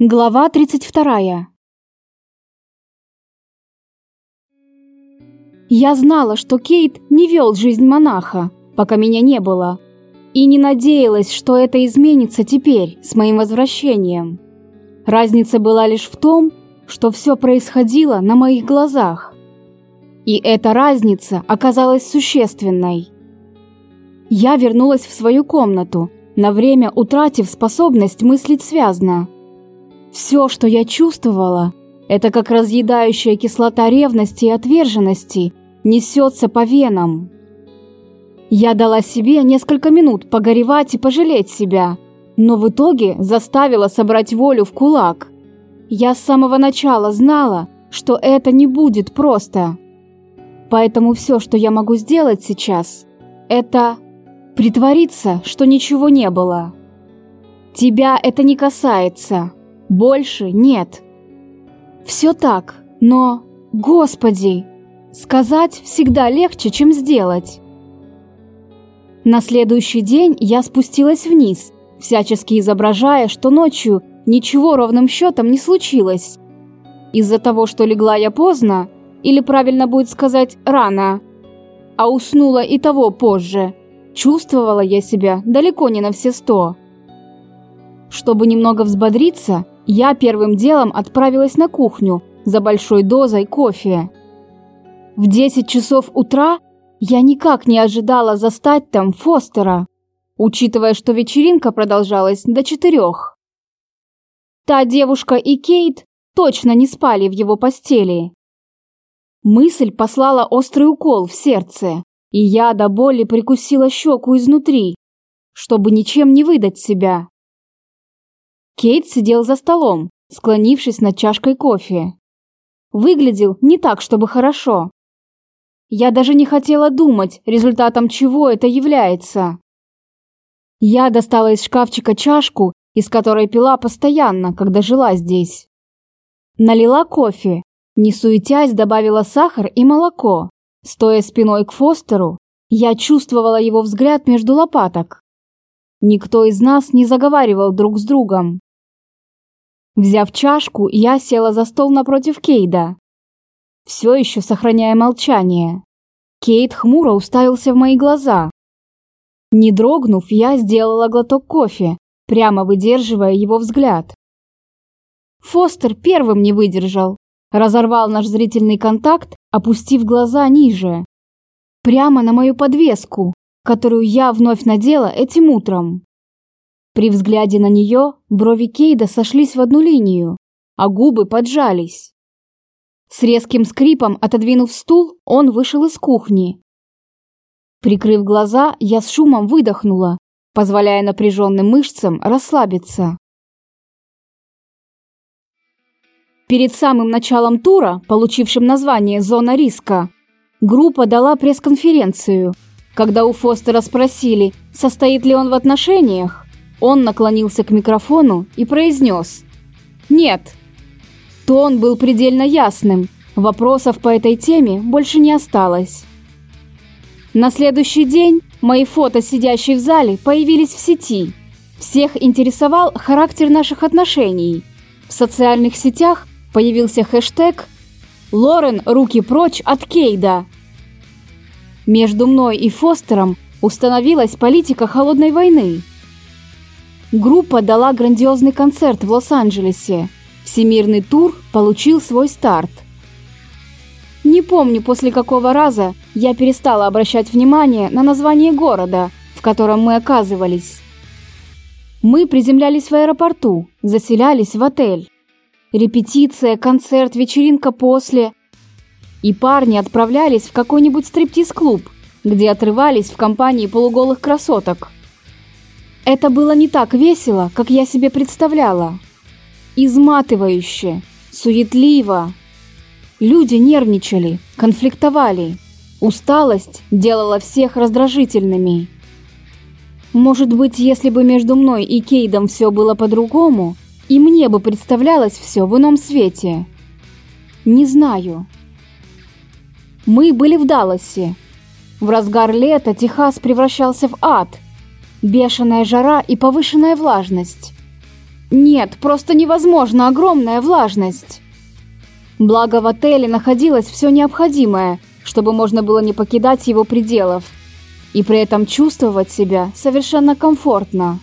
Глава 32. Я знала, что Кейт не вел жизнь монаха, пока меня не было, и не надеялась, что это изменится теперь, с моим возвращением. Разница была лишь в том, что все происходило на моих глазах. И эта разница оказалась существенной. Я вернулась в свою комнату, на время утратив способность мыслить связно – все, что я чувствовала, это как разъедающая кислота ревности и отверженности несется по венам. Я дала себе несколько минут погоревать и пожалеть себя, но в итоге заставила собрать волю в кулак. Я с самого начала знала, что это не будет просто. Поэтому все, что я могу сделать сейчас, это притвориться, что ничего не было. Тебя это не касается. Больше нет. Все так, но, господи, сказать всегда легче, чем сделать. На следующий день я спустилась вниз, всячески изображая, что ночью ничего ровным счетом не случилось. Из-за того, что легла я поздно, или правильно будет сказать рано, а уснула и того позже, чувствовала я себя далеко не на все сто. Чтобы немного взбодриться, я первым делом отправилась на кухню за большой дозой кофе. В 10 часов утра я никак не ожидала застать там Фостера, учитывая, что вечеринка продолжалась до четырех. Та девушка и Кейт точно не спали в его постели. Мысль послала острый укол в сердце, и я до боли прикусила щеку изнутри, чтобы ничем не выдать себя. Кейт сидел за столом, склонившись над чашкой кофе. Выглядел не так, чтобы хорошо. Я даже не хотела думать, результатом чего это является. Я достала из шкафчика чашку, из которой пила постоянно, когда жила здесь. Налила кофе, не суетясь, добавила сахар и молоко. Стоя спиной к Фостеру, я чувствовала его взгляд между лопаток. Никто из нас не заговаривал друг с другом. Взяв чашку, я села за стол напротив Кейда, все еще сохраняя молчание. Кейт хмуро уставился в мои глаза. Не дрогнув, я сделала глоток кофе, прямо выдерживая его взгляд. Фостер первым не выдержал, разорвал наш зрительный контакт, опустив глаза ниже. Прямо на мою подвеску, которую я вновь надела этим утром. При взгляде на нее брови Кейда сошлись в одну линию, а губы поджались. С резким скрипом отодвинув стул, он вышел из кухни. Прикрыв глаза, я с шумом выдохнула, позволяя напряженным мышцам расслабиться. Перед самым началом тура, получившим название «Зона риска», группа дала пресс-конференцию. Когда у Фостера спросили, состоит ли он в отношениях, он наклонился к микрофону и произнес «Нет». Тон был предельно ясным, вопросов по этой теме больше не осталось. На следующий день мои фото, сидящие в зале, появились в сети. Всех интересовал характер наших отношений. В социальных сетях появился хэштег «Лорен, руки прочь от Кейда». Между мной и Фостером установилась политика холодной войны – Группа дала грандиозный концерт в Лос-Анджелесе. Всемирный тур получил свой старт. Не помню, после какого раза я перестала обращать внимание на название города, в котором мы оказывались. Мы приземлялись в аэропорту, заселялись в отель. Репетиция, концерт, вечеринка после. И парни отправлялись в какой-нибудь стриптиз-клуб, где отрывались в компании полуголых красоток. Это было не так весело, как я себе представляла. Изматывающе, суетливо. Люди нервничали, конфликтовали. Усталость делала всех раздражительными. Может быть, если бы между мной и Кейдом все было по-другому, и мне бы представлялось все в ином свете. Не знаю. Мы были в Далласе. В разгар лета Техас превращался в ад – бешеная жара и повышенная влажность. Нет, просто невозможно огромная влажность. Благо в отеле находилось все необходимое, чтобы можно было не покидать его пределов и при этом чувствовать себя совершенно комфортно.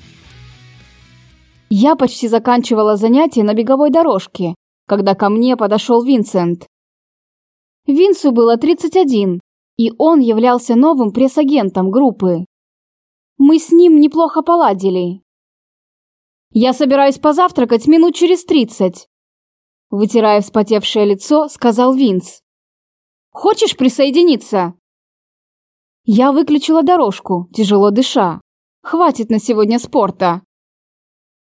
Я почти заканчивала занятие на беговой дорожке, когда ко мне подошел Винсент. Винсу было 31, и он являлся новым пресс-агентом группы. Мы с ним неплохо поладили. «Я собираюсь позавтракать минут через тридцать», вытирая вспотевшее лицо, сказал Винс. «Хочешь присоединиться?» Я выключила дорожку, тяжело дыша. Хватит на сегодня спорта.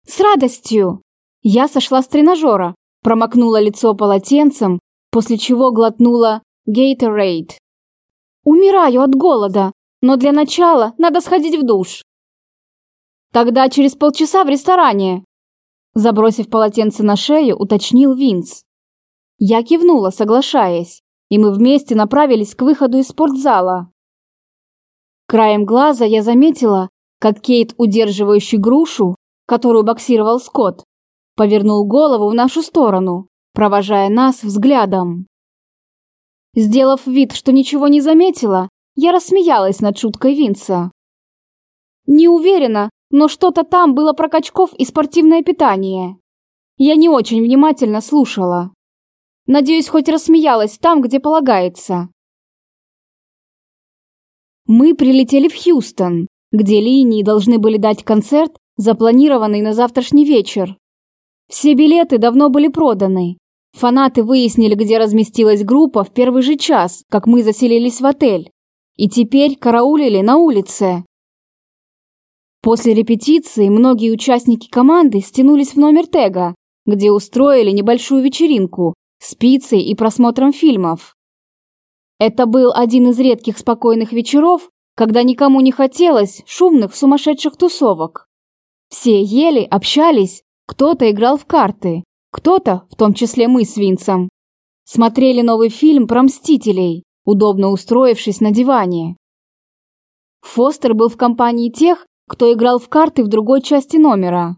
С радостью! Я сошла с тренажера, промокнула лицо полотенцем, после чего глотнула Gatorade. Умираю от голода, но для начала надо сходить в душ. Тогда через полчаса в ресторане. Забросив полотенце на шею, уточнил Винс. Я кивнула, соглашаясь, и мы вместе направились к выходу из спортзала. Краем глаза я заметила, как Кейт, удерживающий грушу, которую боксировал Скотт, повернул голову в нашу сторону, провожая нас взглядом. Сделав вид, что ничего не заметила, я рассмеялась над шуткой Винса. Не уверена, но что-то там было про качков и спортивное питание. Я не очень внимательно слушала. Надеюсь, хоть рассмеялась там, где полагается. Мы прилетели в Хьюстон, где линии должны были дать концерт, запланированный на завтрашний вечер. Все билеты давно были проданы. Фанаты выяснили, где разместилась группа в первый же час, как мы заселились в отель. И теперь караулили на улице. После репетиции многие участники команды стянулись в номер Тега, где устроили небольшую вечеринку с пиццей и просмотром фильмов. Это был один из редких спокойных вечеров, когда никому не хотелось шумных сумасшедших тусовок. Все ели, общались, кто-то играл в карты, кто-то, в том числе мы с Винсом, смотрели новый фильм про Мстителей, удобно устроившись на диване. Фостер был в компании тех, кто играл в карты в другой части номера.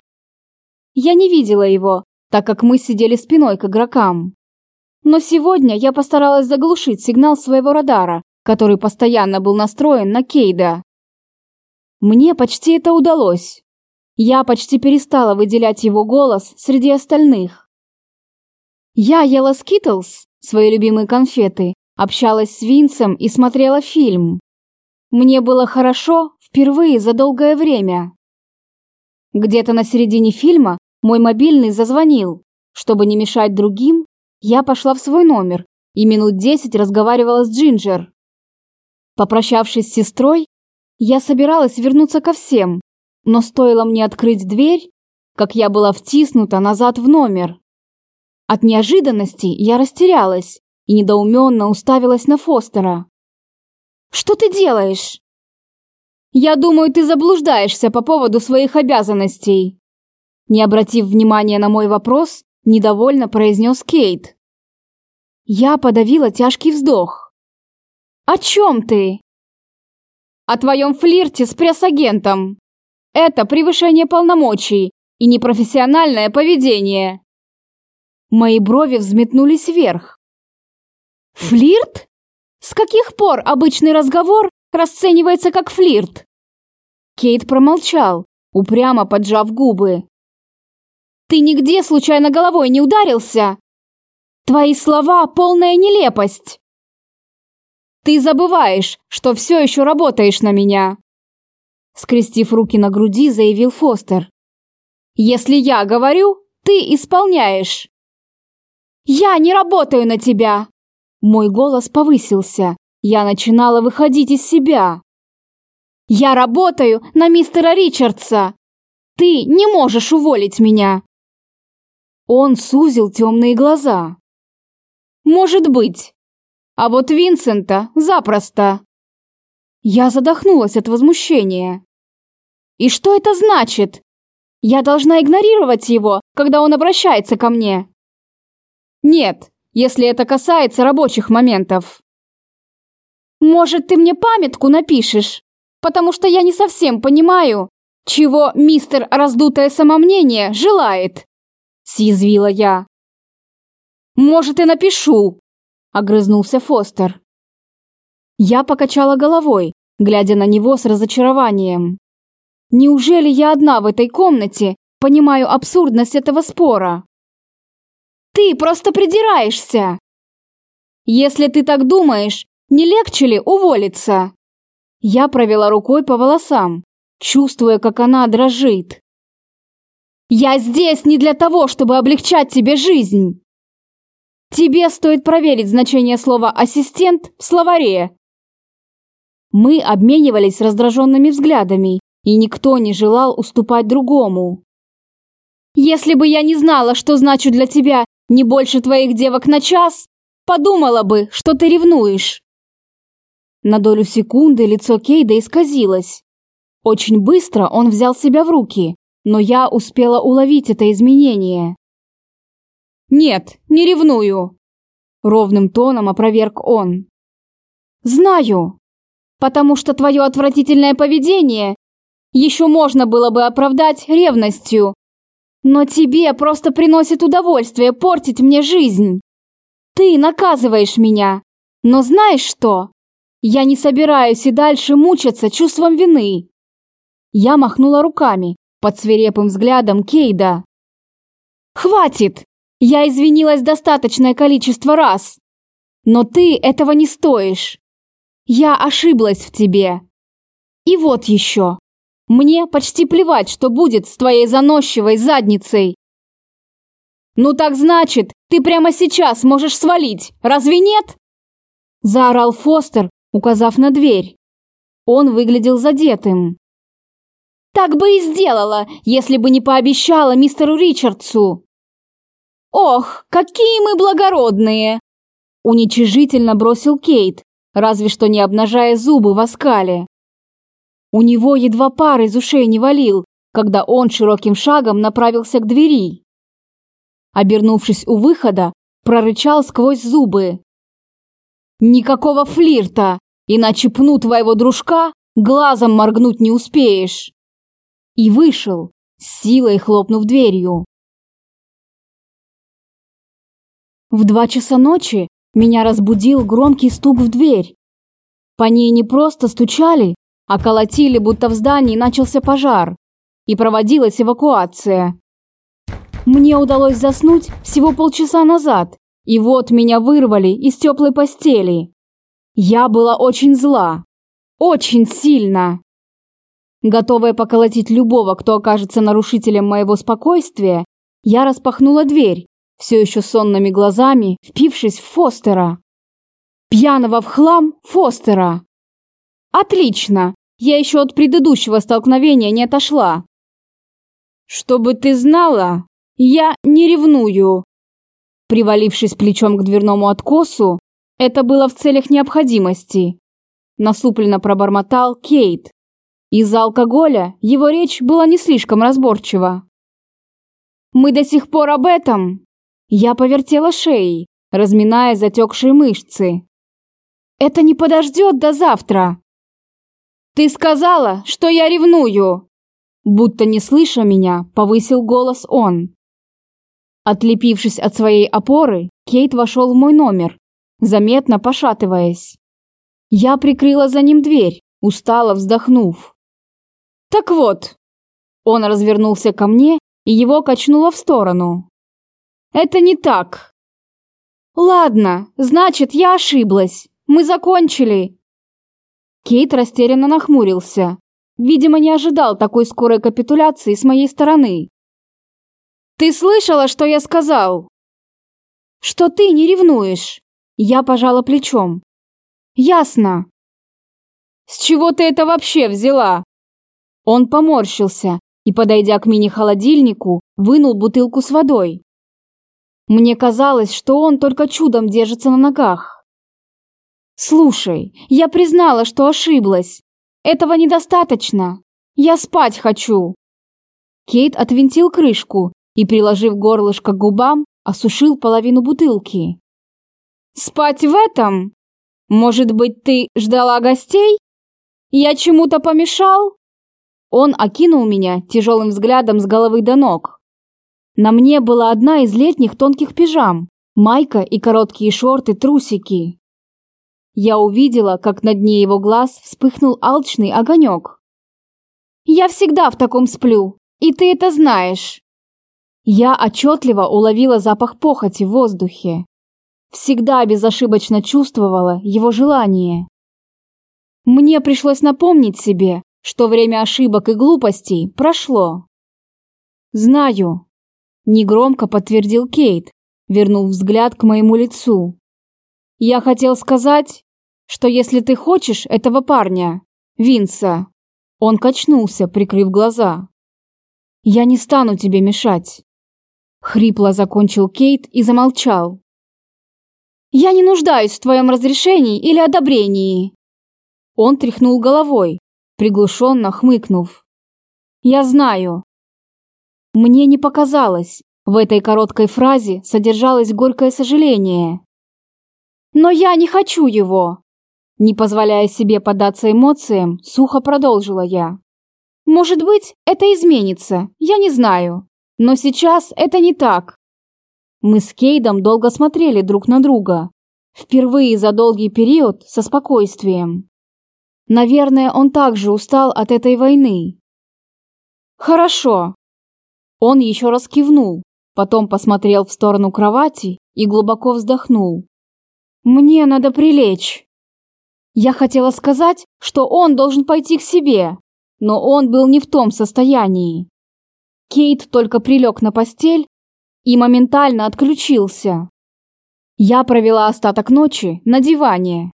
Я не видела его, так как мы сидели спиной к игрокам. Но сегодня я постаралась заглушить сигнал своего радара, который постоянно был настроен на Кейда. Мне почти это удалось. Я почти перестала выделять его голос среди остальных. Я ела Скитлс, свои любимые конфеты, общалась с Винсом и смотрела фильм. Мне было хорошо впервые за долгое время. Где-то на середине фильма мой мобильный зазвонил. Чтобы не мешать другим, я пошла в свой номер и минут десять разговаривала с Джинджер. Попрощавшись с сестрой, я собиралась вернуться ко всем, но стоило мне открыть дверь, как я была втиснута назад в номер. От неожиданности я растерялась и недоуменно уставилась на Фостера. «Что ты делаешь?» «Я думаю, ты заблуждаешься по поводу своих обязанностей». Не обратив внимания на мой вопрос, недовольно произнес Кейт. Я подавила тяжкий вздох. «О чем ты?» «О твоем флирте с пресс-агентом. Это превышение полномочий и непрофессиональное поведение». Мои брови взметнулись вверх. «Флирт? С каких пор обычный разговор расценивается как флирт?» Кейт промолчал, упрямо поджав губы. Ты нигде случайно головой не ударился? Твои слова — полная нелепость. Ты забываешь, что все еще работаешь на меня. Скрестив руки на груди, заявил Фостер. Если я говорю, ты исполняешь. Я не работаю на тебя. Мой голос повысился. Я начинала выходить из себя. Я работаю на мистера Ричардса. Ты не можешь уволить меня. Он сузил темные глаза. «Может быть. А вот Винсента запросто». Я задохнулась от возмущения. «И что это значит? Я должна игнорировать его, когда он обращается ко мне?» «Нет, если это касается рабочих моментов». «Может, ты мне памятку напишешь? Потому что я не совсем понимаю, чего мистер раздутое самомнение желает?» – съязвила я. «Может, и напишу», – огрызнулся Фостер. Я покачала головой, глядя на него с разочарованием. Неужели я одна в этой комнате понимаю абсурдность этого спора? Ты просто придираешься. Если ты так думаешь, не легче ли уволиться? Я провела рукой по волосам, чувствуя, как она дрожит. Я здесь не для того, чтобы облегчать тебе жизнь. Тебе стоит проверить значение слова «ассистент» в словаре. Мы обменивались раздраженными взглядами, и никто не желал уступать другому. «Если бы я не знала, что значу для тебя не больше твоих девок на час, подумала бы, что ты ревнуешь». На долю секунды лицо Кейда исказилось. Очень быстро он взял себя в руки, но я успела уловить это изменение. «Нет, не ревную», — ровным тоном опроверг он. «Знаю, потому что твое отвратительное поведение еще можно было бы оправдать ревностью. Но тебе просто приносит удовольствие портить мне жизнь. Ты наказываешь меня. Но знаешь что? Я не собираюсь и дальше мучиться чувством вины. Я махнула руками под свирепым взглядом Кейда. Хватит! Я извинилась достаточное количество раз. Но ты этого не стоишь. Я ошиблась в тебе. И вот еще. Мне почти плевать, что будет с твоей заносчивой задницей. Ну так значит, ты прямо сейчас можешь свалить, разве нет? Заорал Фостер, указав на дверь. Он выглядел задетым. Так бы и сделала, если бы не пообещала мистеру Ричардсу. Ох, какие мы благородные! Уничижительно бросил Кейт, разве что не обнажая зубы в оскале. У него едва пар из ушей не валил, когда он широким шагом направился к двери. Обернувшись у выхода, прорычал сквозь зубы. «Никакого флирта, иначе пну твоего дружка, глазом моргнуть не успеешь!» И вышел, с силой хлопнув дверью. В два часа ночи меня разбудил громкий стук в дверь. По ней не просто стучали, а колотили, будто в здании начался пожар, и проводилась эвакуация. Мне удалось заснуть всего полчаса назад, и вот меня вырвали из теплой постели. Я была очень зла. Очень сильно. Готовая поколотить любого, кто окажется нарушителем моего спокойствия, я распахнула дверь все еще сонными глазами, впившись в Фостера. Пьяного в хлам Фостера. Отлично, я еще от предыдущего столкновения не отошла. Чтобы ты знала, я не ревную. Привалившись плечом к дверному откосу, это было в целях необходимости. Насупленно пробормотал Кейт. Из-за алкоголя его речь была не слишком разборчива. «Мы до сих пор об этом!» Я повертела шеей, разминая затекшие мышцы. «Это не подождет до завтра!» «Ты сказала, что я ревную!» Будто не слыша меня, повысил голос он. Отлепившись от своей опоры, Кейт вошел в мой номер, заметно пошатываясь. Я прикрыла за ним дверь, устало вздохнув. «Так вот!» Он развернулся ко мне, и его качнуло в сторону. Это не так. Ладно, значит, я ошиблась. Мы закончили. Кейт растерянно нахмурился. Видимо, не ожидал такой скорой капитуляции с моей стороны. Ты слышала, что я сказал? Что ты не ревнуешь? Я пожала плечом. Ясно. С чего ты это вообще взяла? Он поморщился и, подойдя к мини-холодильнику, вынул бутылку с водой. Мне казалось, что он только чудом держится на ногах. «Слушай, я признала, что ошиблась. Этого недостаточно. Я спать хочу». Кейт отвинтил крышку и, приложив горлышко к губам, осушил половину бутылки. «Спать в этом? Может быть, ты ждала гостей? Я чему-то помешал?» Он окинул меня тяжелым взглядом с головы до ног. На мне была одна из летних тонких пижам, майка и короткие шорты-трусики. Я увидела, как на дне его глаз вспыхнул алчный огонек. «Я всегда в таком сплю, и ты это знаешь!» Я отчетливо уловила запах похоти в воздухе. Всегда безошибочно чувствовала его желание. Мне пришлось напомнить себе, что время ошибок и глупостей прошло. «Знаю», – негромко подтвердил Кейт, вернув взгляд к моему лицу. «Я хотел сказать, что если ты хочешь этого парня, Винса...» Он качнулся, прикрыв глаза. «Я не стану тебе мешать». Хрипло закончил Кейт и замолчал. «Я не нуждаюсь в твоем разрешении или одобрении». Он тряхнул головой, приглушенно хмыкнув. «Я знаю». Мне не показалось, в этой короткой фразе содержалось горькое сожаление. «Но я не хочу его!» Не позволяя себе поддаться эмоциям, сухо продолжила я. «Может быть, это изменится, я не знаю. Но сейчас это не так». Мы с Кейдом долго смотрели друг на друга. Впервые за долгий период со спокойствием. Наверное, он также устал от этой войны. Хорошо. Он еще раз кивнул, потом посмотрел в сторону кровати и глубоко вздохнул. Мне надо прилечь. Я хотела сказать, что он должен пойти к себе, но он был не в том состоянии. Кейт только прилег на постель и моментально отключился. Я провела остаток ночи на диване,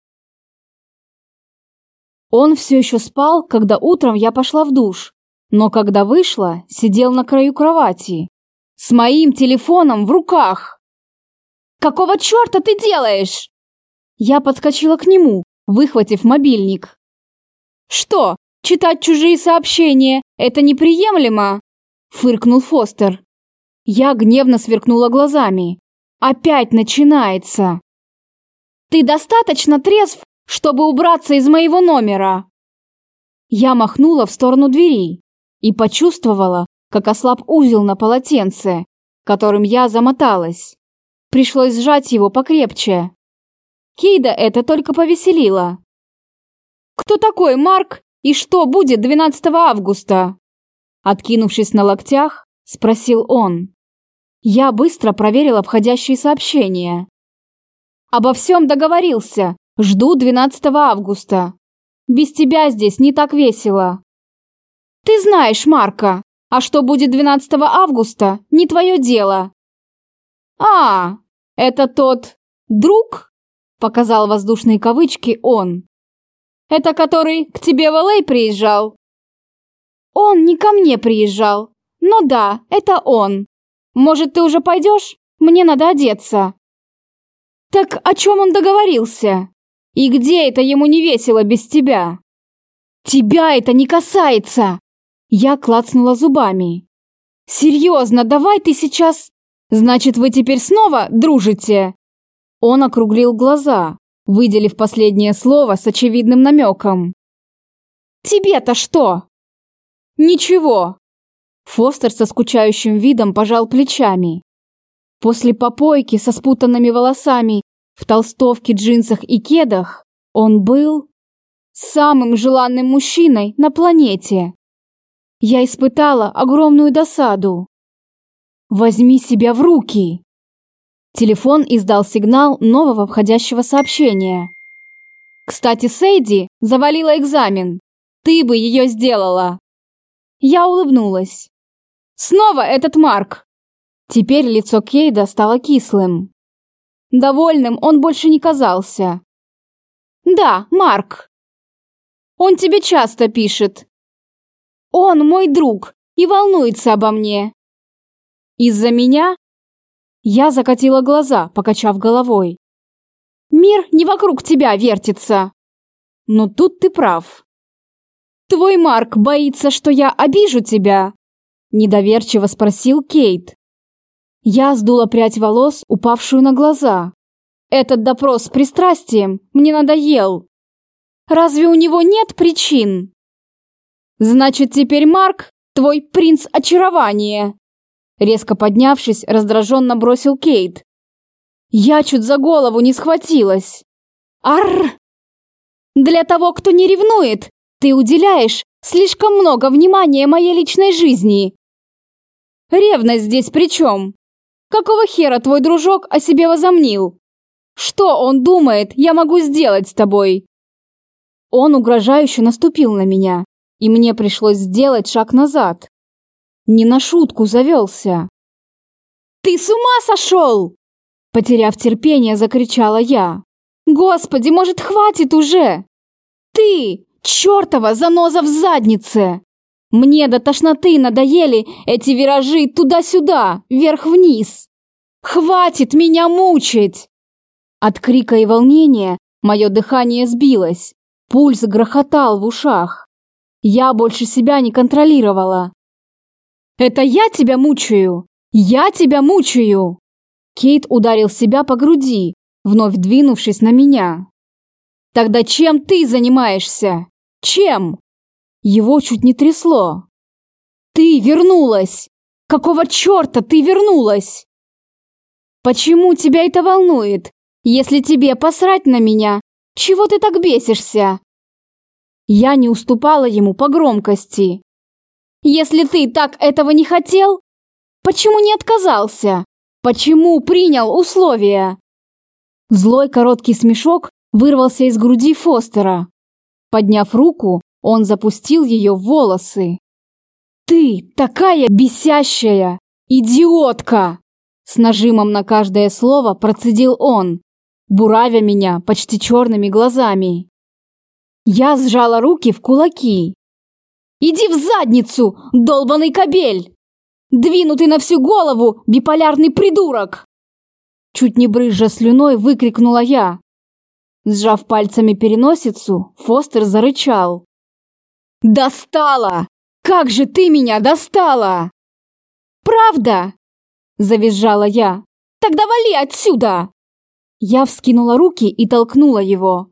он все еще спал, когда утром я пошла в душ, но когда вышла, сидел на краю кровати. С моим телефоном в руках. «Какого черта ты делаешь?» Я подскочила к нему, выхватив мобильник. «Что, читать чужие сообщения – это неприемлемо?» – фыркнул Фостер. Я гневно сверкнула глазами. «Опять начинается!» «Ты достаточно трезв, чтобы убраться из моего номера!» Я махнула в сторону двери и почувствовала, как ослаб узел на полотенце, которым я замоталась. Пришлось сжать его покрепче. Кейда это только повеселило. «Кто такой Марк и что будет 12 августа?» Откинувшись на локтях, спросил он. Я быстро проверила входящие сообщения. «Обо всем договорился. Жду 12 августа. Без тебя здесь не так весело. Ты знаешь Марка, а что будет 12 августа, не твое дело. А, это тот друг? Показал воздушные кавычки он. Это который к тебе в Л.А. приезжал? Он не ко мне приезжал. Но да, это он. Может, ты уже пойдешь? Мне надо одеться. Так о чем он договорился? И где это ему не весело без тебя? Тебя это не касается. Я клацнула зубами. Серьезно, давай ты сейчас... Значит, вы теперь снова дружите? Он округлил глаза, выделив последнее слово с очевидным намеком. Тебе-то что? Ничего. Фостер со скучающим видом пожал плечами. После попойки со спутанными волосами в толстовке, джинсах и кедах он был самым желанным мужчиной на планете. Я испытала огромную досаду. «Возьми себя в руки!» Телефон издал сигнал нового входящего сообщения. «Кстати, Сейди завалила экзамен. Ты бы ее сделала!» Я улыбнулась. «Снова этот Марк!» Теперь лицо Кейда стало кислым. Довольным он больше не казался. «Да, Марк. Он тебе часто пишет. Он мой друг и волнуется обо мне». «Из-за меня?» Я закатила глаза, покачав головой. «Мир не вокруг тебя вертится». «Но тут ты прав». «Твой Марк боится, что я обижу тебя?» Недоверчиво спросил Кейт. Я сдула прядь волос, упавшую на глаза. Этот допрос с пристрастием мне надоел. Разве у него нет причин? Значит, теперь Марк – твой принц очарования!» Резко поднявшись, раздраженно бросил Кейт. Я чуть за голову не схватилась. Арр! Для того, кто не ревнует, ты уделяешь слишком много внимания моей личной жизни. Ревность здесь при чем? Какого хера твой дружок о себе возомнил? Что он думает, я могу сделать с тобой? Он угрожающе наступил на меня, и мне пришлось сделать шаг назад. Не на шутку завелся. «Ты с ума сошел!» Потеряв терпение, закричала я. «Господи, может, хватит уже? Ты, чертова заноза в заднице! Мне до тошноты надоели эти виражи туда-сюда, вверх-вниз! Хватит меня мучить!» От крика и волнения мое дыхание сбилось, пульс грохотал в ушах. Я больше себя не контролировала. «Это я тебя мучаю! Я тебя мучаю!» Кейт ударил себя по груди, вновь двинувшись на меня. «Тогда чем ты занимаешься? Чем?» Его чуть не трясло. «Ты вернулась! Какого черта ты вернулась?» «Почему тебя это волнует? Если тебе посрать на меня, чего ты так бесишься?» Я не уступала ему по громкости. «Если ты так этого не хотел, почему не отказался? Почему принял условия?» Злой короткий смешок вырвался из груди Фостера. Подняв руку, он запустил ее в волосы. «Ты такая бесящая! Идиотка!» С нажимом на каждое слово процедил он, буравя меня почти черными глазами. Я сжала руки в кулаки. «Иди в задницу, долбаный кобель!» Двинутый на всю голову биполярный придурок!» Чуть не брызжа слюной, выкрикнула я. Сжав пальцами переносицу, Фостер зарычал. «Достала! Как же ты меня достала!» «Правда?» – завизжала я. «Тогда вали отсюда!» Я вскинула руки и толкнула его.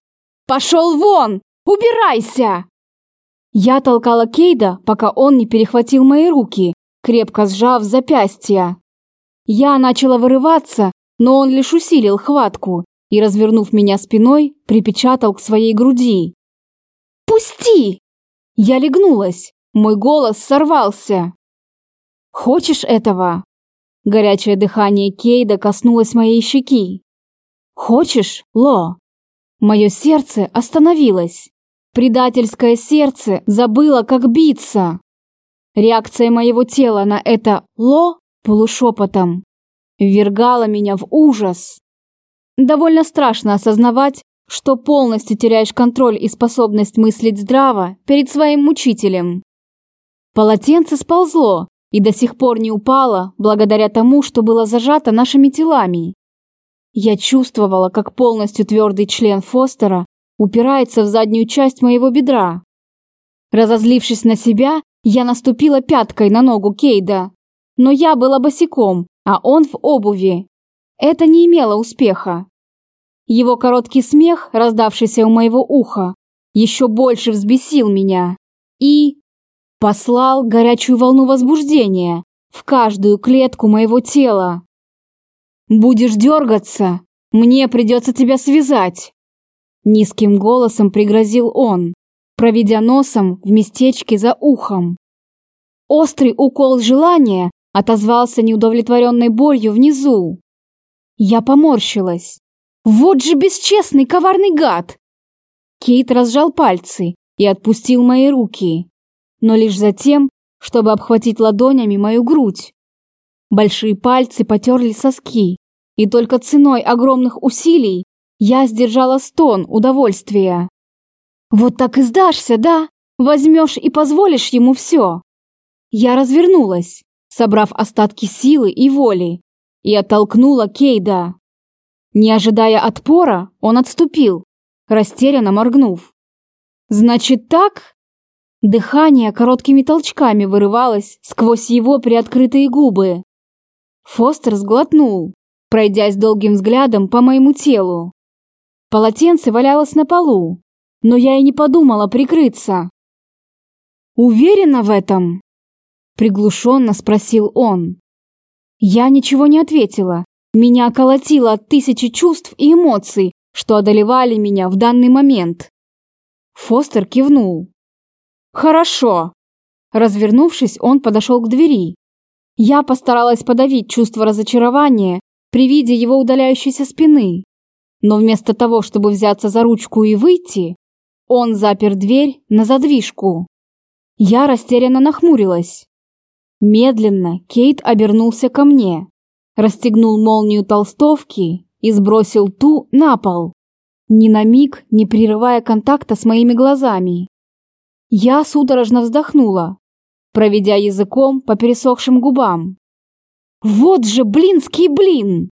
«Пошел вон! Убирайся!» Я толкала Кейда, пока он не перехватил мои руки крепко сжав запястья. Я начала вырываться, но он лишь усилил хватку и, развернув меня спиной, припечатал к своей груди. «Пусти!» Я легнулась, мой голос сорвался. «Хочешь этого?» Горячее дыхание Кейда коснулось моей щеки. «Хочешь, Ло?» Мое сердце остановилось. Предательское сердце забыло, как биться. Реакция моего тела на это «ло» полушепотом ввергала меня в ужас. Довольно страшно осознавать, что полностью теряешь контроль и способность мыслить здраво перед своим мучителем. Полотенце сползло и до сих пор не упало, благодаря тому, что было зажато нашими телами. Я чувствовала, как полностью твердый член Фостера упирается в заднюю часть моего бедра. Разозлившись на себя, я наступила пяткой на ногу Кейда, но я была босиком, а он в обуви. Это не имело успеха. Его короткий смех, раздавшийся у моего уха, еще больше взбесил меня и послал горячую волну возбуждения в каждую клетку моего тела. «Будешь дергаться, мне придется тебя связать!» Низким голосом пригрозил он проведя носом в местечке за ухом. Острый укол желания отозвался неудовлетворенной болью внизу. Я поморщилась. Вот же бесчестный коварный гад! Кейт разжал пальцы и отпустил мои руки, но лишь затем, чтобы обхватить ладонями мою грудь. Большие пальцы потерли соски, и только ценой огромных усилий я сдержала стон удовольствия. Вот так и сдашься, да? Возьмешь и позволишь ему все. Я развернулась, собрав остатки силы и воли, и оттолкнула Кейда. Не ожидая отпора, он отступил, растерянно моргнув. «Значит так?» Дыхание короткими толчками вырывалось сквозь его приоткрытые губы. Фостер сглотнул, пройдясь долгим взглядом по моему телу. Полотенце валялось на полу, но я и не подумала прикрыться. Уверена в этом?» Приглушенно спросил он. Я ничего не ответила. Меня колотило от тысячи чувств и эмоций, что одолевали меня в данный момент. Фостер кивнул. «Хорошо». Развернувшись, он подошел к двери. Я постаралась подавить чувство разочарования при виде его удаляющейся спины. Но вместо того, чтобы взяться за ручку и выйти, он запер дверь на задвижку. Я растерянно нахмурилась. Медленно Кейт обернулся ко мне, расстегнул молнию толстовки и сбросил ту на пол, ни на миг не прерывая контакта с моими глазами. Я судорожно вздохнула, проведя языком по пересохшим губам. «Вот же блинский блин!»